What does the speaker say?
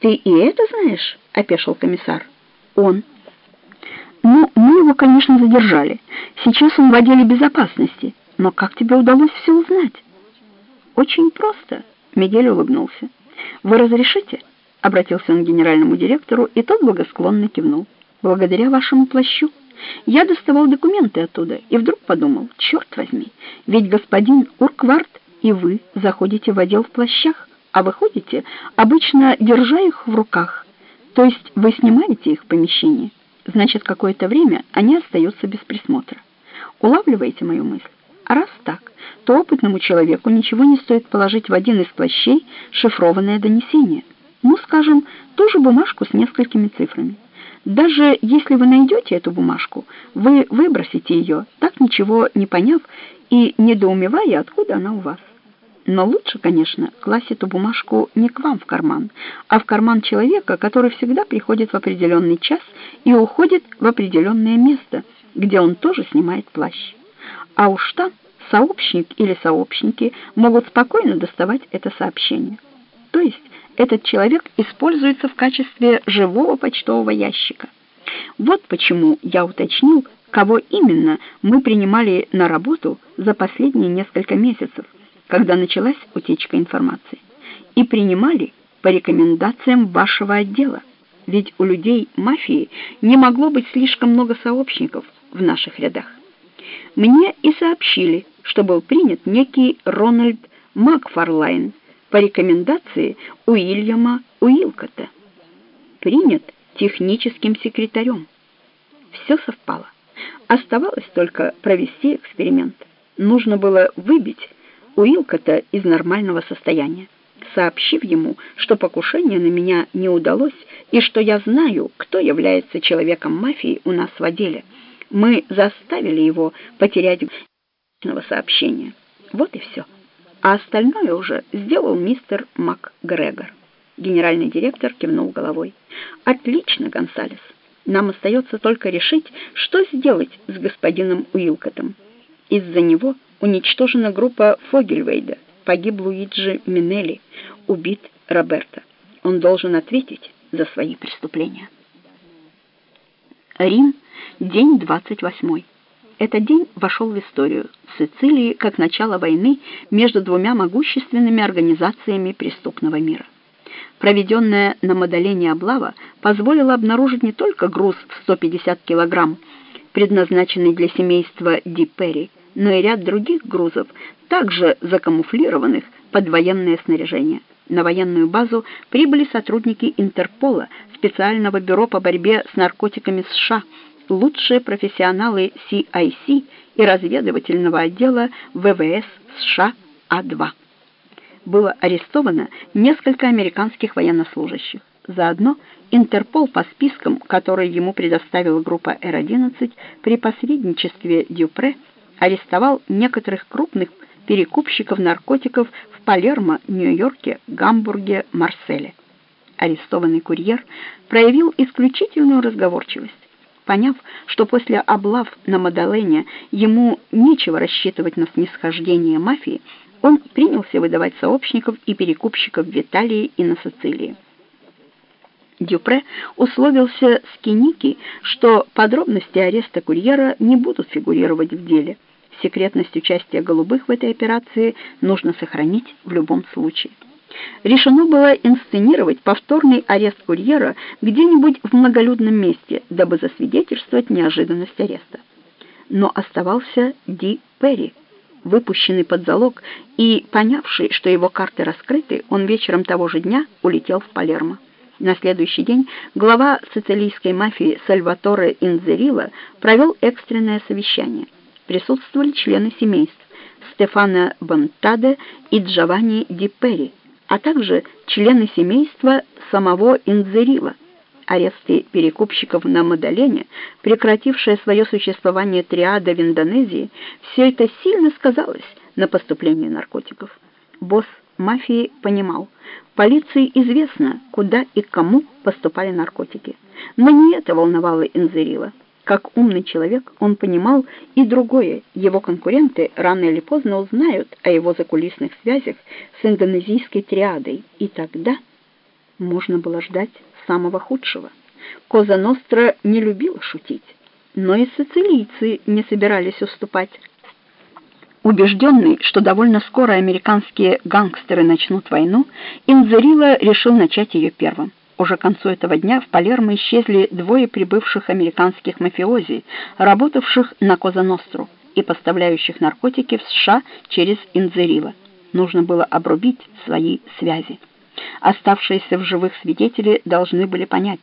«Ты и это знаешь?» — опешил комиссар. «Он». «Ну, мы его, конечно, задержали. Сейчас он в отделе безопасности. Но как тебе удалось все узнать?» «Очень просто», — Мигель улыбнулся. «Вы разрешите?» — обратился он к генеральному директору, и тот благосклонно кивнул. «Благодаря вашему плащу. Я доставал документы оттуда, и вдруг подумал, черт возьми, ведь господин Урквард и вы заходите в отдел в плащах, а выходите, обычно держа их в руках. То есть вы снимаете их в помещении. Значит, какое-то время они остаются без присмотра. Улавливаете мою мысль? А раз так, то опытному человеку ничего не стоит положить в один из плащей шифрованное донесение. Ну, скажем, ту же бумажку с несколькими цифрами. Даже если вы найдете эту бумажку, вы выбросите ее, так ничего не поняв и недоумевая, откуда она у вас. Но лучше, конечно, класть эту бумажку не к вам в карман, а в карман человека, который всегда приходит в определенный час и уходит в определенное место, где он тоже снимает плащ. А уж там сообщник или сообщники могут спокойно доставать это сообщение. То есть этот человек используется в качестве живого почтового ящика. Вот почему я уточнил, кого именно мы принимали на работу за последние несколько месяцев, когда началась утечка информации, и принимали по рекомендациям вашего отдела, ведь у людей мафии не могло быть слишком много сообщников в наших рядах. Мне и сообщили, что был принят некий Рональд Макфарлайн по рекомендации Уильяма Уилкота. Принят техническим секретарем. Все совпало. Оставалось только провести эксперимент. Нужно было выбить Уилкота из нормального состояния, сообщив ему, что покушение на меня не удалось и что я знаю, кто является человеком мафии у нас в отделе. Мы заставили его потерять сообщения. Вот и все. А остальное уже сделал мистер МакГрегор. Генеральный директор кивнул головой. «Отлично, Гонсалес. Нам остается только решить, что сделать с господином Уилкотом. Из-за него уничтожена группа Фогельвейда, погиб Луиджи Минелли, убит Роберто. Он должен ответить за свои преступления. Рим, день 28. Этот день вошел в историю Сицилии как начало войны между двумя могущественными организациями преступного мира. Проведенная на Мадолене облава позволила обнаружить не только груз в 150 килограмм, предназначенный для семейства Ди Перри, но и ряд других грузов, также закамуфлированных под военное снаряжение. На военную базу прибыли сотрудники Интерпола, специального бюро по борьбе с наркотиками США, лучшие профессионалы CIC и разведывательного отдела ВВС США А2. Было арестовано несколько американских военнослужащих. Заодно Интерпол по спискам, которые ему предоставила группа Р-11 при посредничестве Дюпре, арестовал некоторых крупных перекупщиков наркотиков в Палермо, Нью-Йорке, Гамбурге, Марселе. Арестованный курьер проявил исключительную разговорчивость. Поняв, что после облав на Мадалене ему нечего рассчитывать на снисхождение мафии, он принялся выдавать сообщников и перекупщиков в Италии и на Сицилии. Дюпре условился с Киники, что подробности ареста курьера не будут фигурировать в деле – Секретность участия голубых в этой операции нужно сохранить в любом случае. Решено было инсценировать повторный арест курьера где-нибудь в многолюдном месте, дабы засвидетельствовать неожиданность ареста. Но оставался Ди Перри, выпущенный под залог и понявший, что его карты раскрыты, он вечером того же дня улетел в Палермо. На следующий день глава сицилийской мафии Сальваторе Инзерила провел экстренное совещание – присутствовали члены семейств Стефана Бонтаде и Джованни Ди Перри, а также члены семейства самого Инзерила. Аресты перекупщиков на Мадалене, прекратившее свое существование триада в Индонезии, все это сильно сказалось на поступлении наркотиков. Босс мафии понимал, полиции известно, куда и кому поступали наркотики. Но не это волновало Инзерила. Как умный человек, он понимал и другое. Его конкуренты рано или поздно узнают о его закулисных связях с индонезийской триадой. И тогда... Можно было ждать самого худшего. Коза Ностра не любила шутить, но и сицилийцы не собирались уступать. Убежденный, что довольно скоро американские гангстеры начнут войну, Инзерило решил начать ее первым. Уже к концу этого дня в Палермо исчезли двое прибывших американских мафиози, работавших на Коза-Ностру и поставляющих наркотики в США через Инзерило. Нужно было обрубить свои связи. Оставшиеся в живых свидетели должны были понять,